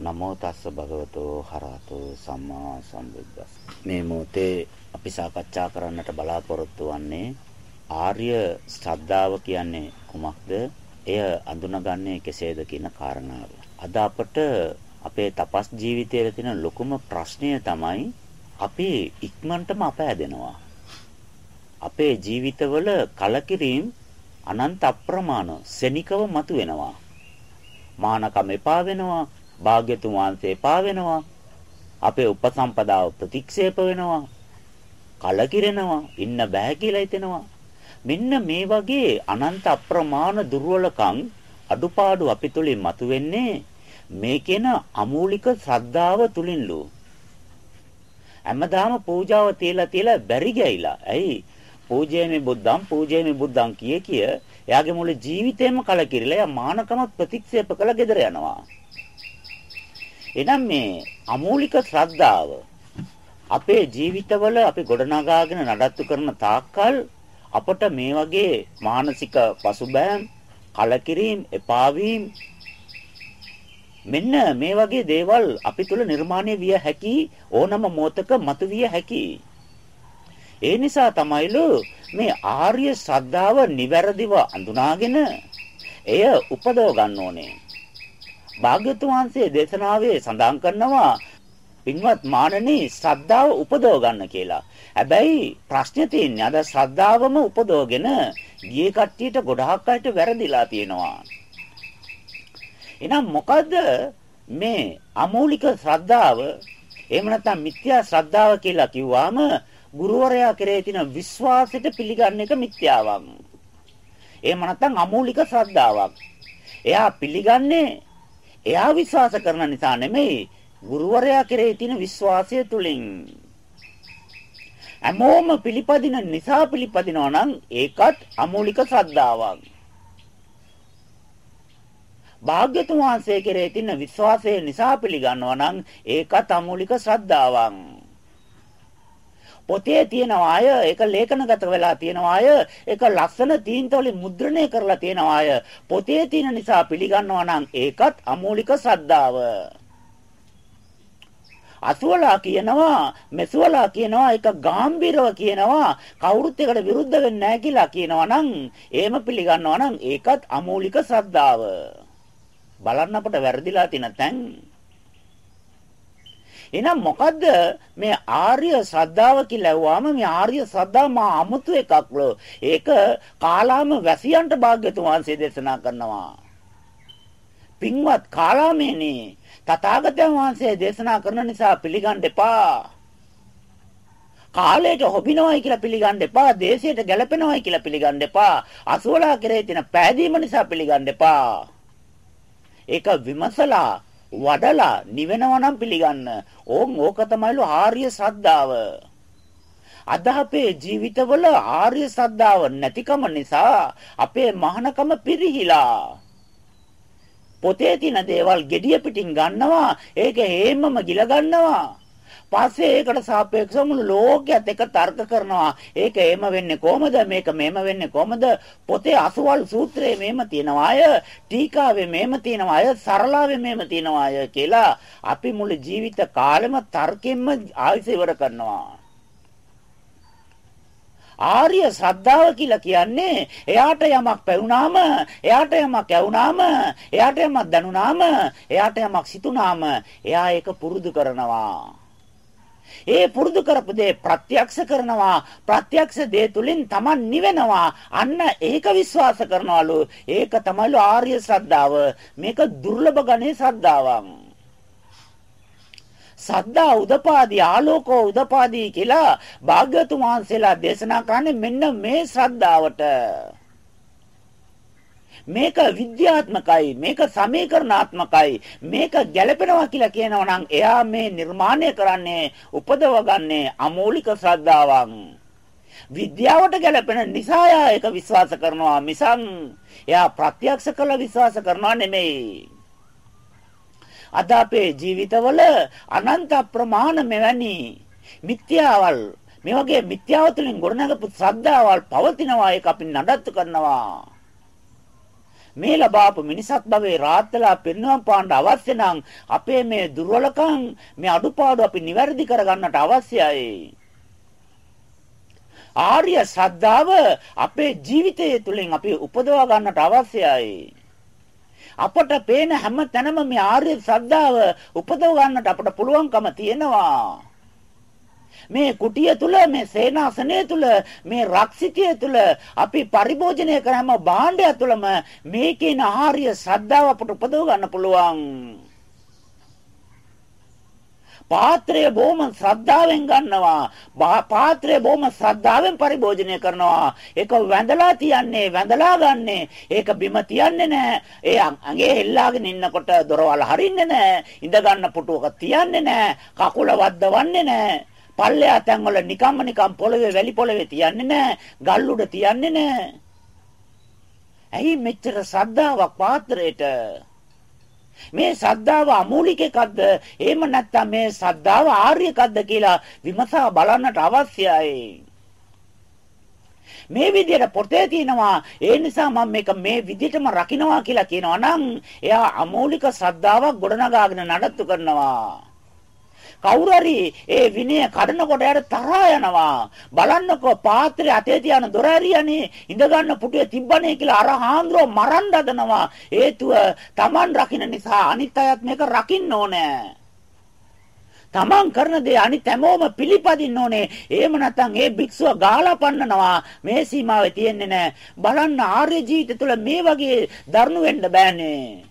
නමෝ තස්ස භගවතෝ හරහතෝ සම්මා සම්බුද්දස්ස මේ මොහොතේ අපි සාකච්ඡා කරන්නට බලාපොරොත්තු වන්නේ ආර්ය ශ්‍රද්ධාව කියන්නේ කුමක්ද? එය අඳුනගන්නේ කෙසේද කියන කාරණාව. අද අපට අපේ තපස් ජීවිතයේ තියෙන ලොකුම ප්‍රශ්නය තමයි අපි ඉක්මනටම අපෑදෙනවා. අපේ ජීවිතවල කලකිරීම අනන්ත අප්‍රමාණ සෙනිකව මතුවෙනවා. මානකම එපා වෙනවා භාග්‍යතුන් වහන්සේ පා වෙනවා. අපේ උපසම්පදාව ප්‍රතික්ෂේප වෙනවා. කලකිරෙනවා. ඉන්න බෑ කියලා හිතෙනවා. මෙන්න මේ වගේ අනන්ත අප්‍රමාණ දුර්වලකම් අඩුපාඩු අපි තුලින් මතුවෙන්නේ මේකේන අමූලික ශ්‍රද්ධාව තුලින්ලු. හැමදාම පූජාව තියලා තියලා බැරි ගෑයිලා. ඇයි? පූජේමි බුද්ධං පූජේමි බුද්ධං කිය කිය එයාගේ මුළු ජීවිතේම කලකිරිලා එයා මානකම ප්‍රතික්ෂේප කළ gedera යනවා. එහෙනම් මේ අමූලික ශ්‍රද්ධාව අපේ ජීවිතවල අපි ගොඩනගාගෙන නඩත්තු කරන තාක්කල් අපට මේ වගේ මානසික පසුබෑම් කලකිරීම එපාවීම මෙන්න මේ වගේ දේවල් අපි තුල නිර්මාණය විය හැකි ඕනම මොහතක මතුවිය හැකි. ඒ නිසා තමයිලු මේ ආර්ය ශ්‍රද්ධාව නිවැරදිව අඳුනාගෙන එය උපදව ගන්න ඕනේ. භාග්‍යතුන් වහන්සේ දේශනාවේ සඳහන් කරනවා පින්වත් මානනි ශ්‍රද්ධාව උපදව ගන්න කියලා. හැබැයි ප්‍රශ්නේ තියෙන්නේ අද ශ්‍රද්ධාවම උපදවගෙන ගියේ කට්ටියට ගොඩාක් අයට වැරදිලා තියෙනවා. එහෙනම් මොකද්ද මේ අමූලික ශ්‍රද්ධාව එහෙම නැත්නම් මිත්‍යා ශ්‍රද්ධාව කියලා කිව්වාම ගුරුවරයා කෙරේ තියෙන විශ්වාසයට පිළිගන්න එක මිත්‍යාවක්. එහෙම නැත්නම් අමූලික ශ්‍රද්ධාවක්. එයා පිළිගන්නේ එයා විශ්වාස කරන නිසා නෙමෙයි ගුරුවරයා කෙරෙහි තියෙන විශ්වාසය තුලින් හැමෝම පිළිපදින නිසා පිළිපදිනවා නම් ඒකත් අමූලික ශ්‍රද්ධාවක්. භාග්‍යතුන් වහන්සේ කෙරෙහි තියෙන විශ්වාසය නිසා පිළිගන්නවා නම් ඒකත් අමූලික ශ්‍රද්ධාවක්. පොතේ තියෙනවා අය ඒක ලේඛනගත වෙලා තියෙනවා අය ඒක ලස්සන තීන්තවලින් මුද්‍රණය කරලා තියෙනවා අය. පොතේ තියෙන නිසා පිළිගන්නවා නම් ඒකත් අමූලික ශ්‍රද්ධාව. අසුවලා කියනවා මෙසුවලා කියනවා ඒක ගැඹිරව කියනවා කවුරුත් එකට විරුද්ධ වෙන්නේ නැහැ කියලා කියනවා නම් එහෙම පිළිගන්නවා නම් ඒකත් අමූලික ශ්‍රද්ධාව. බලන්න අපට වැරදිලා තියෙන තැන්. එහෙනම් මොකද්ද මේ ආර්ය ශ්‍රද්ධාව කියලා ඇහුවාම මේ ආර්ය ශ්‍රද්ධාව මා අමුතු එකක්ලු. ඒක කාලාම වැසියන්ට භාග්‍යතුන් වහන්සේ දේශනා කරනවා. පින්වත් කාලාමේනි තථාගතයන් වහන්සේ දේශනා කරන නිසා පිළිගන්න එපා. කාලයට හොබිනවයි කියලා පිළිගන්න එපා. දේශයට ගැලපෙනවයි කියලා පිළිගන්න එපා. අසුවලා කෙරේ තියෙන පෑදීම නිසා පිළිගන්න එපා. ඒක විමසලා වඩලා නිවෙනවා නම් පිළිගන්න. ඕන් ඕක තමයිලු ආර්ය ශ්‍රද්ධාව. අද අපේ ජීවිතවල ආර්ය ශ්‍රද්ධාව නැතිකම නිසා අපේ මහානකම පිරිහිලා. පොතේ තියෙන දේවල් gediya පිටින් ගන්නවා ඒක හේමම ගිල ගන්නවා පස්සේ ඒකට සාපේක්ෂව මුළු ලෝකයත් එක තර්ක කරනවා. ඒක එහෙම වෙන්නේ කොහමද? මේක මෙහෙම වෙන්නේ කොහමද? පොතේ අසවල් සූත්‍රයේ මෙහෙම තියෙනවා අය, ටීකාවේ මෙහෙම තියෙනවා අය, සරලාවේ මෙහෙම තියෙනවා අය කියලා අපි මුළු ජීවිත කාලෙම තර්කෙන්ම ආයස ඉවර කරනවා. ආර්ය ශ්‍රද්ධාව කියලා කියන්නේ එයාට යමක් පැවුනාම එයාට යමක් ඇවුනාම එයාට යමක් දැනුනාම එයාට යමක් සිතුනාම එයා ඒක පුරුදු කරනවා ඒ පුරුදු කරපු දේ ප්‍රත්‍යක්ෂ කරනවා ප්‍රත්‍යක්ෂ දේ තුලින් Taman නිවෙනවා. අන්න ඒක විශ්වාස කරනවලු. ඒක තමයිලු ආර්ය ශ්‍රද්ධාව. මේක දුර්ලභ ගණේ ශ්‍රද්ධාවක්. සද්දා උදපාදී ආලෝකෝ උදපාදී කියලා භාග්‍යතුන් වහන්සේලා දේශනා කරන්නේ මෙන්න මේ ශ්‍රද්ධාවට. මේක විද්‍යාත්මකයි මේක සමීකරණාත්මකයි මේක ගැළපෙනවා කියලා කියනවා නම් එයා මේ නිර්මාණය කරන්නේ උපදවගන්නේ අමූලික ශ්‍රද්ධාවක් විද්‍යාවට ගැළපෙන නිසා එයා ඒක විශ්වාස කරනවා. මිසන් එයා ප්‍රත්‍යක්ෂ කළ විශ්වාස කරනවා නෙමෙයි. අද අපේ ජීවිතවල අනන්ත ප්‍රමාණ මෙවැනි මිත්‍යාවල් මේ වගේ මිත්‍යාව තුළින් ගොඩනගපු ශ්‍රද්ධාවල් පවතිනවා. ඒක අපි නඩත්තු කරනවා. මේ ලබාපු මිනිසත් භවයේ රාත්‍තලා පිරිනවම් පාන්න අවශ්‍ය නම් අපේ මේ දුර්වලකම් මේ අඩුපාඩු අපි නිවැරදි කරගන්නට අවශ්‍යයි. ආර්ය ශ්‍රද්ධාව අපේ ජීවිතය තුළින් අපි උපදවා ගන්නට අවශ්‍යයි. අපට පේන හැම තැනම මේ ආර්ය ශ්‍රද්ධාව උපදව ගන්නට අපට පුළුවන්කම තියෙනවා. මේ කුටිය තුල මේ සේනාසනය තුල මේ රක්සිතිය තුල අපි පරිභෝජනය කරන භාණ්ඩය තුලම මේකේන ආර්ය ශ්‍රද්ධාව අපට උපදව ගන්න පුළුවන්. පාත්‍රය බොහොම ශ්‍රද්ධාවෙන් ගන්නවා. පාත්‍රය බොහොම ශ්‍රද්ධාවෙන් පරිභෝජනය කරනවා. ඒක වැඳලා තියන්නේ, වැඳලා ගන්නෙ. ඒක බිම තියන්නේ නැහැ. ඒ ඇඟේ හෙල්ලාගෙන ඉන්නකොට දොරවල් හරින්නේ නැහැ. ඉඳ ගන්න පුටුවක තියන්නේ නැහැ. කකුල වද්දවන්නේ නැහැ. පල්ලෙහා තැන්වල නිකම්ම නිකම් පොළවේ වැලි පොළවේ තියන්නේ නැහැ. ගල් උඩ තියන්නේ නැහැ. ඇයි මෙච්චර ශ්‍රද්ධාවක් පාත්‍රයට? මේ ශ්‍රද්ධාව අමූලික එකක්ද? එහෙම නැත්නම් මේ ශ්‍රද්ධාව ආර්ය එකක්ද කියලා විමසා බලන්නට අවශ්‍යයි. මේ විදිහට පොතේ තියෙනවා ඒ නිසා මම මේක මේ විදිහටම රකින්නවා කියලා කියනවා නම් එයා අමූලික ශ්‍රද්ධාවක් ගොඩනගාගෙන නඩත්තු කරනවා කවුරු හරි ඒ විනය කඩනකොට යාට තරහා යනවා. බලන්නකෝ පාත්‍රය අතේ තියන දොර ඇරියනේ ඉඳ ගන්න පුටුවේ තිබ්බනේ කියලා අර හාන්දරෝ මරන්න හදනවා. හේතුව Taman රකින්න නිසා අනිත් අයත් මේක රකින්න ඕනේ. තමන් කරන දේ අනිත් හැමෝම පිළිපදින්න ඕනේ. එහෙම නැත්නම් ඒ භික්ෂුව ගාලා පන්නනවා. මේ සීමාවේ තියෙන්නේ නැහැ. බලන්න ආර්ය ජීවිතය තුළ මේ වගේ දරුණු වෙන්න බෑනේ.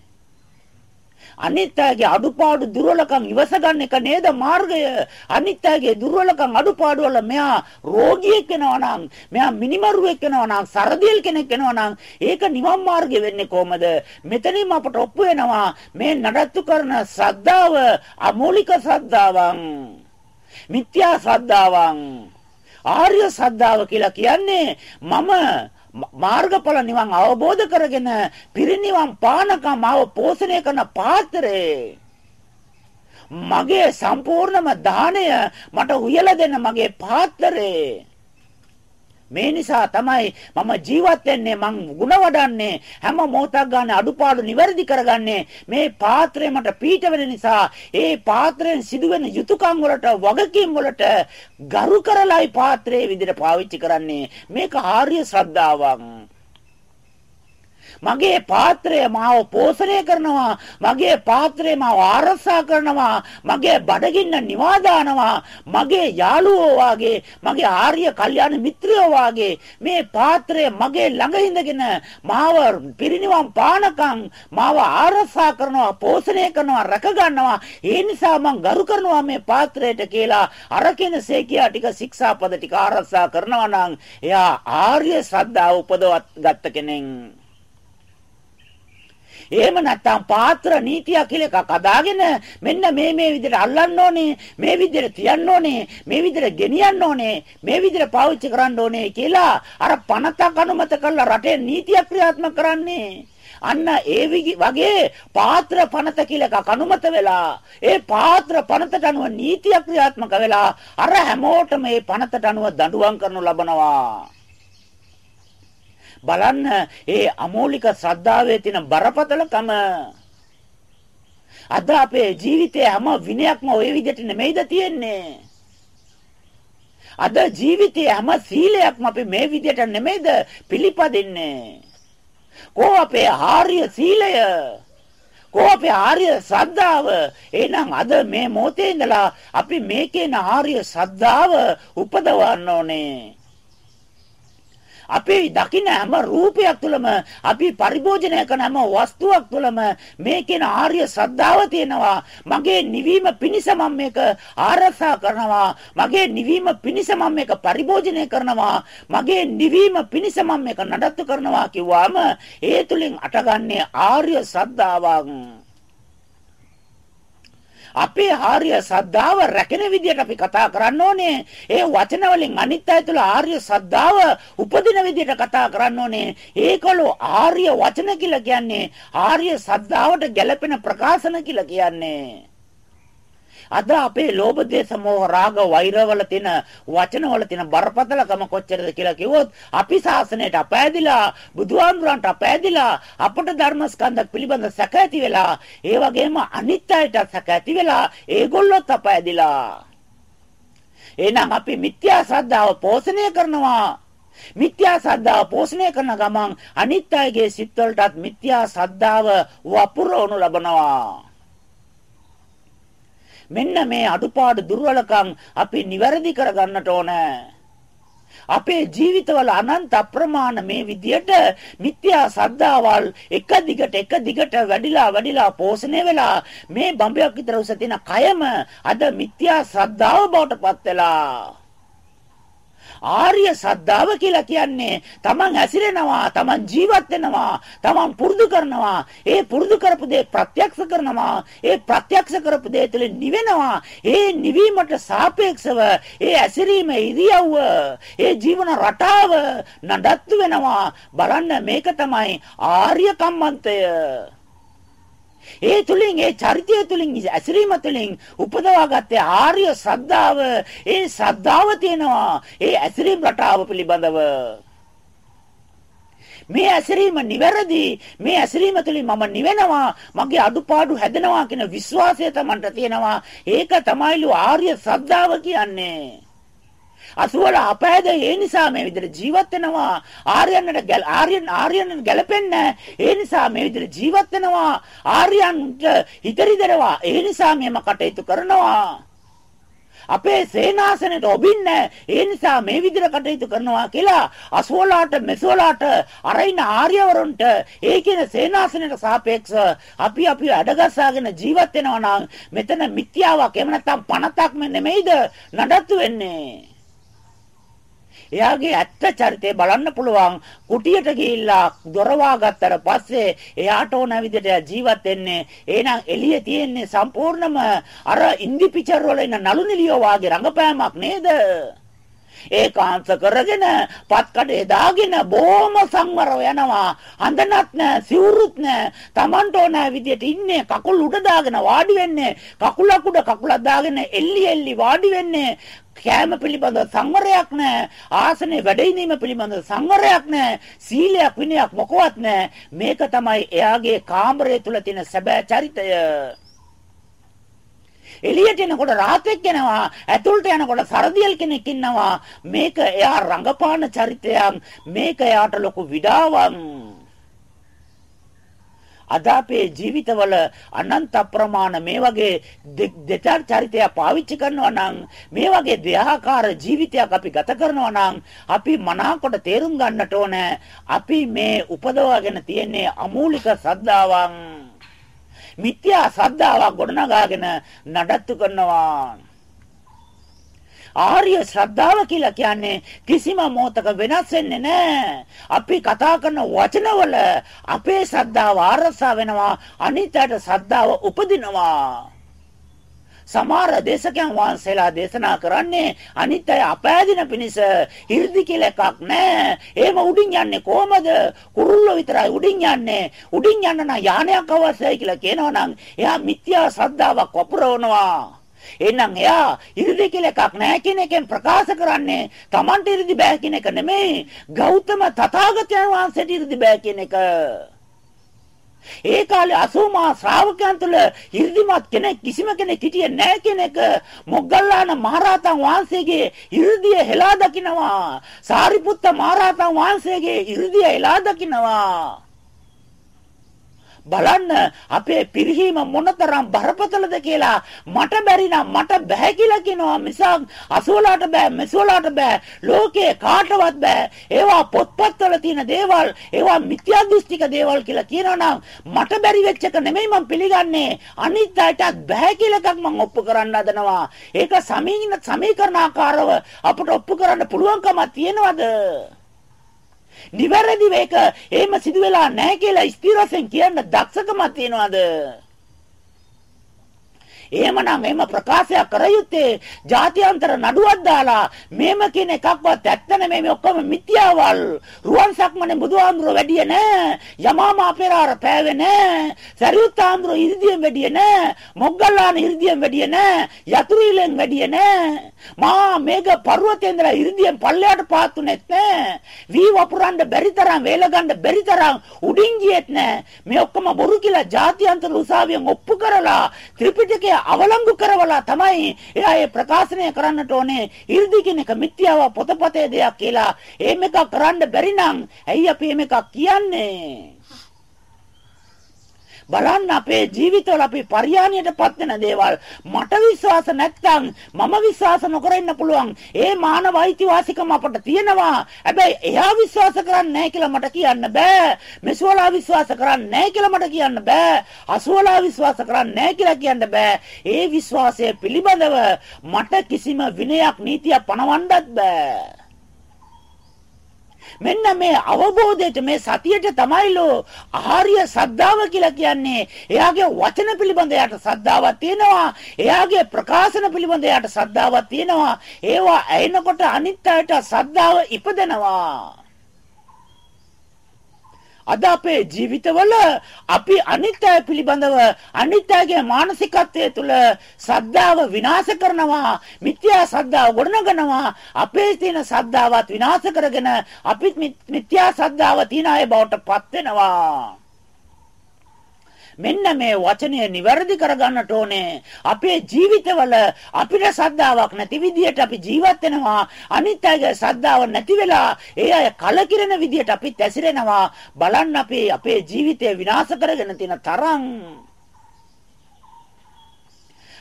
අනිත් අයගේ අඩුපාඩු දුර්වලකම් ඉවස ගන්න එක නේද මාර්ගය? අනිත් අයගේ දුර්වලකම් අඩුපාඩු වල මෙයා රෝගියෙක් වෙනවා නම් මෙයා මිනිමරුවෙක් වෙනවා නම් සරදියල් කෙනෙක් වෙනවා නම් ඒක නිවන් මාර්ගය වෙන්නේ කොහමද? මෙතනින්ම අපට ඔප්පු වෙනවා මේ නඩත්තු කරන ශ්‍රද්ධාව අමූලික ශ්‍රද්ධාවන් මිත්‍යා ශ්‍රද්ධාවන් ආර්ය ශ්‍රද්ධාව කියලා කියන්නේ මම මාර්ගඵල නිවන් අවබෝධ කරගෙන පිරිනිවන් පානකම් ආව පෝෂණය කරන පාත්‍රේ මගේ සම්පූර්ණම දාණය මට උයලා දෙන්න මගේ පාත්‍රේ මේ නිසා තමයි මම ජීවත් වෙන්නේ මං ಗುಣ වඩන්නේ හැම මොහොතක් ගන්න අඩුපාඩු නිවැරදි කරගන්නේ. මේ පාත්‍රය මට පීඨ වෙන නිසා ඒ පාත්‍රයෙන් සිදුවෙන යුතුයකම් වලට වගකීම් වලට ගරු කරලායි පාත්‍රයේ විදිහට පාවිච්චි කරන්නේ. මේක ආර්ය ශ්‍රද්ධාවක්. මගේ පාත්‍රය මාව පෝෂණය කරනවා මගේ පාත්‍රය මාව ආරක්ෂා කරනවා මගේ බඩගින්න නිවා දානවා මගේ යාළුවෝ වාගේ මගේ ආර්ය කල්යාණ මිත්‍රයෝ වාගේ මේ පාත්‍රය මගේ ළඟ ඉඳගෙන මාව පිරිනිවන් පානකම් මාව ආරක්ෂා කරනවා පෝෂණය කරනවා රැක ගන්නවා. ඒ නිසා මම ගරු කරනවා මේ පාත්‍රයට කියලා අරකින සේකියා ටික ශික්ෂාපද ටික ආරක්ෂා කරනවා නම් එයා ආර්ය ශ්‍රද්ධාව උපදවත් ගත්ත කෙනෙක්. එහෙම නැත්නම් පාත්‍ර නීතිය කියලා එකක් අදාගෙන මෙන්න මේ මේ විදිහට අල්ලන්න ඕනේ, මේ විදිහට තියන්න ඕනේ, මේ විදිහට ගෙනියන්න ඕනේ, මේ විදිහට පාවිච්චි කරන්න ඕනේ කියලා අර පනතක් අනුමත කරලා රටේ නීතිය ක්‍රියාත්මක කරන්නේ. අන්න ඒ වගේ පාත්‍ර පනත කියලා එකක් අනුමත වෙලා ඒ පාත්‍ර පනතට අනුව නීතිය ක්‍රියාත්මක වෙලා අර හැමෝටම මේ පනතට අනුව දඬුවම් කරනු ලබනවා බලන්න ඒ අමෝලික ශ්‍රද්ධාවේ තියෙන බරපතලකම. අද අපේ ජීවිතයේ හැම විනයක්ම ওই විදිහට නෙමෙයිද තියෙන්නේ? අද ජීවිතයේ හැම සීලයක්ම අපි මේ විදිහට නෙමෙයිද පිළිපදින්නේ? කෝ අපේ ආර්ය සීලය? කෝ අපේ ආර්ය ශ්‍රද්ධාව? එහෙනම් අද මේ මොහොතේ ඉඳලා අපි මේකේන ආර්ය ශ්‍රද්ධාව උපදවන්න ඕනේ. අපි දකින හැම රූපයක් තුළම අපි පරිභෝජනය කරන හැම වස්තුවක් තුළම මේකේන ආර්ය ශ්‍රද්ධාව තියෙනවා. මගේ නිවීම පිණිස මම මේක ආරක්ෂා කරනවා. මගේ නිවීම පිණිස මම මේක පරිභෝජනය කරනවා. මගේ නිවීම පිණිස මම මේක නඩත්තු කරනවා කිව්වාම ඒ තුලින් අටගන්නේ ආර්ය ශ්‍රද්ධාවක්. අපේ ආර්ය සද්ධාව රැකෙන විදිහට අපි කතා කරන්න ඕනේ. ඒ වචන වලින් අනිත් අය තුළ ආර්ය සද්ධාව උපදින විදිහට කතා කරන්න ඕනේ. ඒකලෝ ආර්ය වචන කියලා කියන්නේ ආර්ය සද්ධාවට ගැළපෙන ප්‍රකාශන කියලා කියන්නේ. අද අපේ ලෝභ දේශ මොහ රාග වෛරවල තියෙන වචනවල තියෙන බරපතලකම කොච්චරද කියලා කිව්වොත් අපි ශාසනයට අපෑදිලා බුදුහාමුදුරන්ට අපෑදිලා අපට ධර්මස්කන්ධ පිළිබඳ සැක ඇති වෙලා ඒ වගේම අනිත් අයට සැක ඇති වෙලා ඒගොල්ලොත් අපෑදිලා. එහෙනම් අපි මිත්‍යා ශ්‍රද්ධාව පෝෂණය කරනවා. මිත්‍යා ශ්‍රද්ධාව පෝෂණය කරන ගමන් අනිත් අයගේ සිත්වලටත් මිත්‍යා ශ්‍රද්ධාව වපුරවනු ලබනවා. මෙන්න මේ අඩුපාඩු දුර්වලකම් අපි නිවැරදි කරගන්නට ඕන. අපේ ජීවිතවල අනන්ත අප්‍රමාණ මේ විදියට මිත්‍යා සද්ධාවල් එක දිගට එක දිගට වැඩිලා වැඩිලා පෝෂණය වෙලා මේ බම්බයක් විතර උස තියෙන කයම අද මිත්‍යා සද්ධාව බවට පත් වෙලා ආර්ය සද්ධාව කියලා කියන්නේ තමන් ඇසිරෙනවා, තමන් ජීවත් වෙනවා, තමන් පුරුදු කරනවා. ඒ පුරුදු කරපු දේ ප්‍රත්‍යක්ෂ කරනවා. ඒ ප්‍රත්‍යක්ෂ කරපු දේ තුළ නිවෙනවා. ඒ නිවීමට සාපේක්ෂව ඒ ඇසිරීම ඉරියව්ව, ඒ ජීවන රටාව නඩත්තු වෙනවා. බලන්න මේක තමයි ආර්ය කම්මන්තය. ඒ තුලින් ඒ චරිතය තුලින් ඇසිරීම තුලින් උපදවාගත්තේ ආර්ය ශ්‍රද්ධාව. ඒ ශ්‍රද්ධාව තියෙනවා. ඒ ඇසිරීම රටාව පිළිබඳව. මේ ඇසිරීම නිවැරදි. මේ ඇසිරීම තුළින් මම නිවෙනවා. මගේ අඩුපාඩු හැදෙනවා කියන විශ්වාසය තමන්ට තියෙනවා. ඒක තමයිලු ආර්ය ශ්‍රද්ධාව කියන්නේ. අසුවල අපෑද ඒ නිසා මේ විදිහට ජීවත් වෙනවා. ආර්යයන්ට ආර්යයන් ආර්යයන් ගැලපෙන්නේ ඒ නිසා මේ විදිහට ජීවත් වෙනවා. ආර්යයන්ට හිතරිදරවා ඒ නිසා මේම කටයුතු කරනවා. අපේ සේනාසනෙට ඔබින්නේ ඒ නිසා මේ විදිහට කටයුතු කරනවා කියලා අසෝලාට මෙසෝලාට අරින ආර්යවරුන්ට ඒ කියන සේනාසනයට සාපේක්ෂව අපි අපි අඩගස්සාගෙන ජීවත් වෙනවා නම් මෙතන මිත්‍යාවක් එහෙම නැත්නම් පණතක් නෙමෙයිද? නඩත්තු වෙන්නේ. එයාගේ ඇත්ත චරිතය බලන්න පුළුවන්. කුටියට ගිහිල්ලා දොරවා ගත්තට පස්සේ එයාට ඕන විදිහට ජීවත් වෙන්නේ. එහෙනම් එළියේ තියෙන්නේ සම්පූර්ණම අර ඉන්දි පිචර් වල ඉන්න නළු නිලියෝ වාගේ රංගපෑමක් නේද? ඒකාන්ත කරගෙන පත්කඩේ දාගෙන බොහොම සංවරව යනවා. හඳනත් නෑ සිවුරුත් නෑ. Tamanට ඕන විදියට ඉන්නේ කකුල් උඩ දාගෙන වාඩි වෙන්නේ. කකුලක් උඩ කකුලක් දාගෙන එල්ලි එල්ලි වාඩි වෙන්නේ. කෑම පිළිබඳ සංවරයක් නැහැ ආසනේ වැඩ ඉඳීම පිළිබඳ සංවරයක් නැහැ සීලයක් විනයක් මොකවත් නැහැ මේක තමයි එයාගේ කාමරය තුල තියෙන සැබෑ චරිතය. එළියට එනකොට රාතෙක් එනවා ඇතුළට යනකොට සරදියල් කෙනෙක් ඉන්නවා. මේක එයා රංගපාන චරිතයක්. මේක එයාට ලොකු විඩාවක්. අද අපේ ජීවිතවල අනන්ත අප්‍රමාණ මේ වගේ දෙචාර චරිතය පාවිච්චි කරනවා නම් මේ වගේ දෙආකාර ජීවිතයක් අපි ගත කරනවා නම් අපි මනාකොට තේරුම් ගන්නට ඕන. අපි මේ උපදවාගෙන තියෙන්නේ අමූලික ශ්‍රද්ධාවන් මිත්‍යා ශ්‍රද්ධාවක් ගොඩනගාගෙන නඩත්තු කරනවා ආර්ය ශ්‍රද්ධාව කියලා කියන්නේ කිසිම මොහතක වෙනස් වෙන්නේ නැහැ. අපි කතා කරන වචනවල අපේ ශ්‍රද්ධාව ආරසා වෙනවා අනිත්‍යයට ශ්‍රද්ධාව උපදිනවා. සමහර දේශකයන් වහන්සේලා දේශනා කරන්නේ අනිත් අය අපෑදින පිණිස හිර්දි කියලා එකක් නැහැ. එහෙම උඩින් යන්නේ කොහමද? කුරුල්ලෝ විතරයි උඩින් යන්නේ. උඩින් යන්න නම් යානයක් අවශ්‍යයි කියලා කියනවා නම් එයා මිත්‍යා ශ්‍රද්ධාවක් වපුරවනවා. එහෙනම් එයා 이르දි කියලා එකක් නැහැ කියන එකෙන් ප්‍රකාශ කරන්නේ Tamanට 이르දි බෑ කියන එක නෙමෙයි ගෞතම තථාගතයන් වහන්සේට 이르දි බෑ කියන එක ඒ කාලේ 80 මා ශ්‍රාවකයන් තුළ 이르දිමත් කෙනෙක් කිසිම කෙනෙක් හිටියේ නැහැ කියන එක මොග්ගල්ලාන මහරහතන් වහන්සේගේ 이르දිය හෙලා දකින්නවා සාරිපුත්ත මහරහතන් වහන්සේගේ 이르දිය හෙලා දකින්නවා බලන්න අපේ පිරිහීම මොනතරම් බරපතලද කියලා. මට බැරි නම් මට බෑ කියලා කියනවා මිසක්. අසෝලාට බෑ මෙසෝලාට බෑ. ලෝකේ කාටවත් බෑ. ඒවා පොත්පත්වල තියෙන දේවල් ඒවා මිත්‍යා දෘෂ්ටික දේවල් කියලා කියනවා මට බැරි වෙච්ච එක නෙමෙයි මම පිළිගන්නේ. අනිත් අයටත් බෑ කියලා එකක් මම ඔප්පු කරන්න හදනවා. ඒක සමීකරණාකාරව අපට ඔප්පු කරන්න පුළුවන්කමක් තියෙනවද? නිවැරදිව ඒක එහෙම සිදු වෙලා නැහැ කියලා ස්ථිර වශයෙන් කියන්න දක්ෂකමක් තියනවාද? එහෙමනම් එහෙම ප්‍රකාශයක් කර යුත්තේ ජාත්‍යන්තර නඩුවක් දාලා මේම කියන එකක්වත් ඇත්ත නෙමෙයි මේ ඔක්කොම මිත්‍යාවල්. රුවන් සක්මනේ බුදුහාමුදුරුවෝ වැඩිය නෑ. යමාමා පෙරාර පෑවේ නෑ. සරියුත් හාමුදුරුවෝ ඉරිදියෙන් වැඩිය නෑ. මොග්ගල්ලාන ඉරිදියෙන් වැඩිය නෑ. යතුරුයිලෙන් වැඩිය නෑ. මා මේක පර්වතේන්ද්‍ර ඉරිදියෙන් පල්ලයට පාත්ුනේත් නෑ. වී වපුරන්න බැරි තරම් වේල ගන්න බැරි තරම් උඩින් ගියෙත් නෑ. මේ ඔක්කොම බොරු කියලා ජාත්‍යන්තර උසාවියෙන් ඔප්පු කරලා ත්‍රිපිටකය අවලංගු කරවලා තමයි එයා ඒ ප්‍රකාශනය කරන්නට ඕනේ. 이르දි කියන එක මිත්‍යාව පොතපතේ දෙයක් කියලා. එහෙම එකක් කරන්න බැරි නම් ඇයි අපි එහෙම එකක් කියන්නේ? බලන්න අපේ ජීවිතවල අපි පරිහානියටපත් වෙන දේවල් මට විශ්වාස නැත්නම් මම විශ්වාස නොකර ඉන්න පුළුවන්. ඒ මානව අයිතිවාසිකම අපට තියෙනවා. හැබැයි එයා විශ්වාස කරන්නේ නැහැ කියලා මට කියන්න බෑ. මෙසුවලා විශ්වාස කරන්නේ නැහැ කියලා මට කියන්න බෑ. අසුවලා විශ්වාස කරන්නේ නැහැ කියලා කියන්න බෑ. ඒ විශ්වාසය පිළිබඳව මට කිසිම විනයක් නීතියක් පනවන්නත් බෑ. මෙන්න මේ අවබෝධයට මේ සතියට තමයිලෝ ආර්ය සද්ධාව කියලා කියන්නේ. එයාගේ වචන පිළිබඳ යාට සද්ධාවක් තියෙනවා. එයාගේ ප්‍රකාශන පිළිබඳ යාට සද්ධාවක් තියෙනවා. ඒවා ඇයෙනකොට අනිත් අයට සද්ධාව ඉපදෙනවා. අද අපේ ජීවිතවල අපි අනිත්‍ය පිළිබඳව අනිත්‍යගේ මානසිකත්වයේ තුල සද්ධාව විනාශ කරනවා මිත්‍යා සද්ධාව ගොඩනගනවා අපේ තියෙන සද්ධාවත් විනාශ කරගෙන අපිත් මිත්‍යා සද්ධාව තියන අය බවට පත් වෙනවා. මෙන්න මේ වචනය નિවැරදි කරගන්නට ඕනේ. අපේ ජීවිතවල අපිට සද්ධාාවක් නැති විදියට අපි ජීවත් වෙනවා. අනිත් අයගේ සද්ධාව නැති වෙලා ඒ අය කලකිරෙන විදියට අපි ඇසිරෙනවා. බලන්න අපි අපේ ජීවිතය විනාශ කරගෙන තියෙන තරම්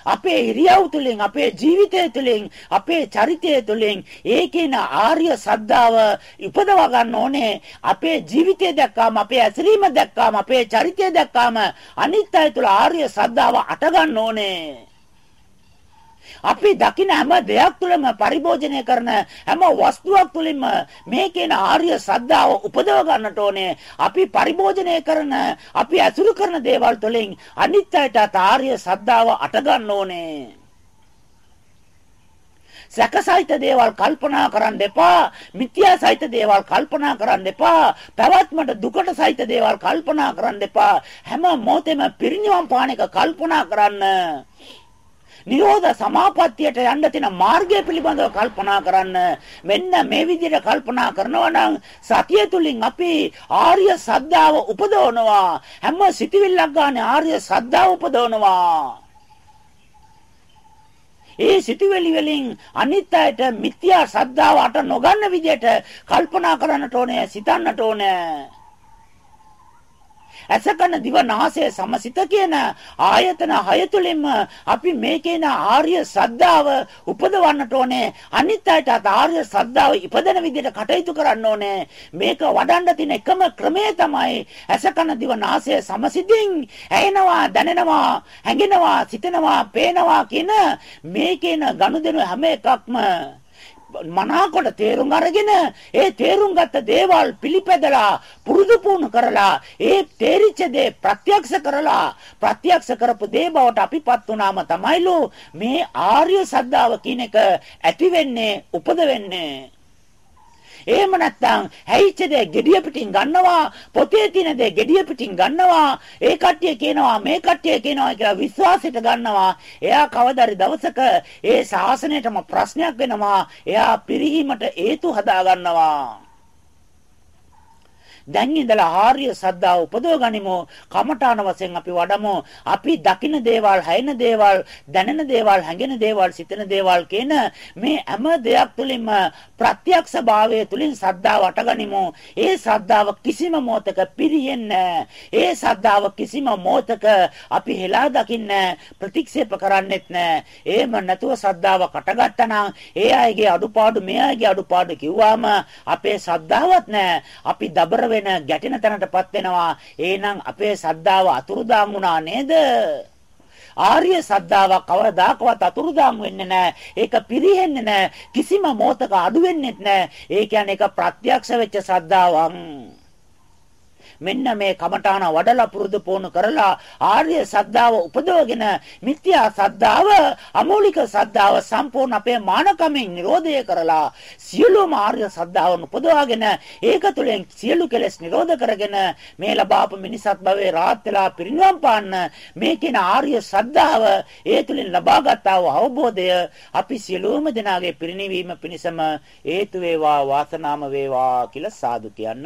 අපේ ඉරියව් තුළින් අපේ ජීවිතය තුළින් අපේ චරිතය තුළින් ඒකේන ආර්ය සද්ධාව උපදව ගන්න ඕනේ. අපේ ජීවිතය දැක්කාම අපේ ඇසිරීම දැක්කාම අපේ චරිතය දැක්කාම අනිත් අය තුළ ආර්ය සද්ධාව අට ගන්න ඕනේ. අපි දකින හැම දෙයක් තුළම පරිභෝජනය කරන හැම වස්තුවක් තුළින්ම මේකේන ආර්ය සද්ධාව උපදව ගන්නට ඕනේ. අපි පරිභෝජනය කරන, අපි ඇසුරු කරන දේවල් තුළින් අනිත් අයට ආර්ය සද්ධාව අට ගන්න ඕනේ. සැකසහිත දේවල් කල්පනා කරන්න එපා මිත්‍යා සහිත දේවල් කල්පනා කරන්න එපා පැවැත්මට දුකට සහිත දේවල් කල්පනා කරන්න එපා හැම මොහොතෙම පිරිනිවන් පාන එක කල්පනා කරන්න නිරෝධ සමාපත්තියට යන්න තියෙන මාර්ගය පිළිබඳව කල්පනා කරන්න. මෙන්න මේ විදිහට කල්පනා කරනවා නම් සතිය තුලින් අපි ආර්ය සද්ධාව උපදවනවා. හැම සිටිවිල්ලක් ගන්න ආර්ය සද්ධාව උපදවනවා. ඒ සිතුවිලි වලින් අනිත් අයට මිත්‍යා සද්ධාව අට නොගන්න විදිහට කල්පනා කරන්නට ඕනේ සිතන්නට ඕනේ ඇසකන දිව නාසය සමසිත කියන ආයතන හය තුලින්ම අපි මේකේන ආර්ය සද්ධාව උපදවන්නට ඕනේ. අනිත් අයටත් ආර්ය සද්ධාව ඉපදෙන විදිහට කටයුතු කරන්න ඕනේ. මේක වඩන්න තියෙන එකම ක්‍රමය තමයි ඇසකන දිව නාසය සමසිතින් ඇයෙනවා දැනෙනවා හැඟෙනවා සිතෙනවා පේනවා කියන මේකේන ගනුදෙනු හැම එකක්ම මනාකොට තේරුම් අරගෙන ඒ තේරුම් ගත්ත දේවල් පිළිපැදලා පුරුදු පුහුණු කරලා ඒ තේරිච්ච දේ ප්‍රත්‍යක්ෂ කරලා ප්‍රත්‍යක්ෂ කරපු දේ බවට අපිපත් වුණාම තමයිලු මේ ආර්ය සද්ධාව කියන එක ඇති වෙන්නේ උපද වෙන්නේ එහෙම නැත්නම් හැයිච්ච දේ gediya පිටින් ගන්නවා පොතේ තියෙන දේ gediya පිටින් ගන්නවා ඒ කට්ටිය කියනවා මේ කට්ටිය කියනවා කියලා විශ්වාසයට ගන්නවා. එයා කවදාරි දවසක ඒ ශාසනයටම ප්‍රශ්නයක් වෙනවා එයා පිරිහීමට හේතු හදා ගන්නවා දැන් ඉඳලා ආර්ය සද්ධාව උපදව ගනිමු. කමඨාන වශයෙන් අපි වඩමු. අපි දකින දේවල්, හැයෙන දේවල්, දැනෙන දේවල්, හැඟෙන දේවල්, සිතෙන දේවල් කියන මේ හැම දෙයක් තුළින්ම ප්‍රත්‍යක්ෂ භාවය තුළින් සද්ධාව අටගනිමු. ඒ සද්ධාව කිසිම මොහතක පිරියෙන්නේ ඒ සද්ධාව කිසිම මොහතක අපි හෙලා දකින්න ප්‍රතික්ෂේප කරන්නෙත් නෑ. එහෙම නැතුව සද්ධාව කටගත්තා ඒ අයගේ අඩුපාඩු මේ අයගේ අඩුපාඩු කිව්වාම අපේ සද්ධාවත් නෑ. අපි දබර වෙන ගැටෙන තැනටපත් වෙනවා. එහෙනම් අපේ සද්ධාව අතුරුදාන් වුණා නේද? ආර්ය සද්ධාාවක් කවදාකවත් අතුරුදාන් වෙන්නේ නැහැ. ඒක පිරෙන්නේ නැහැ. කිසිම මොහතක අඩු වෙන්නේ නැහැ. ඒ කියන්නේ ඒක ප්‍රත්‍යක්ෂ වෙච්ච සද්ධාවක්. මෙන්න මේ කමඨාන වඩලා පුරුදු පුහුණු කරලා ආර්ය සද්ධාව උපදවගෙන මිත්‍යා සද්ධාව අමෝලික සද්ධාව සම්පූර්ණ අපේ මානකමින් නිරෝධය කරලා සියලුම ආර්ය සද්ධාවන් උපදවාගෙන ඒක තුළින් සියලු කෙලෙස් නිරෝධ කරගෙන මේ ලබාපු මිනිසත් භවයේ රාත් වෙලා පිරිනිවන් පාන්න මේ කියන ආර්ය සද්ධාව ඒ තුළින් ලබාගත් අවබෝධය අපි සියලුම දෙනාගේ පිරිනිවීම පිණිසම හේතු වේවා වාසනාම වේවා කියලා සාදු කියන්න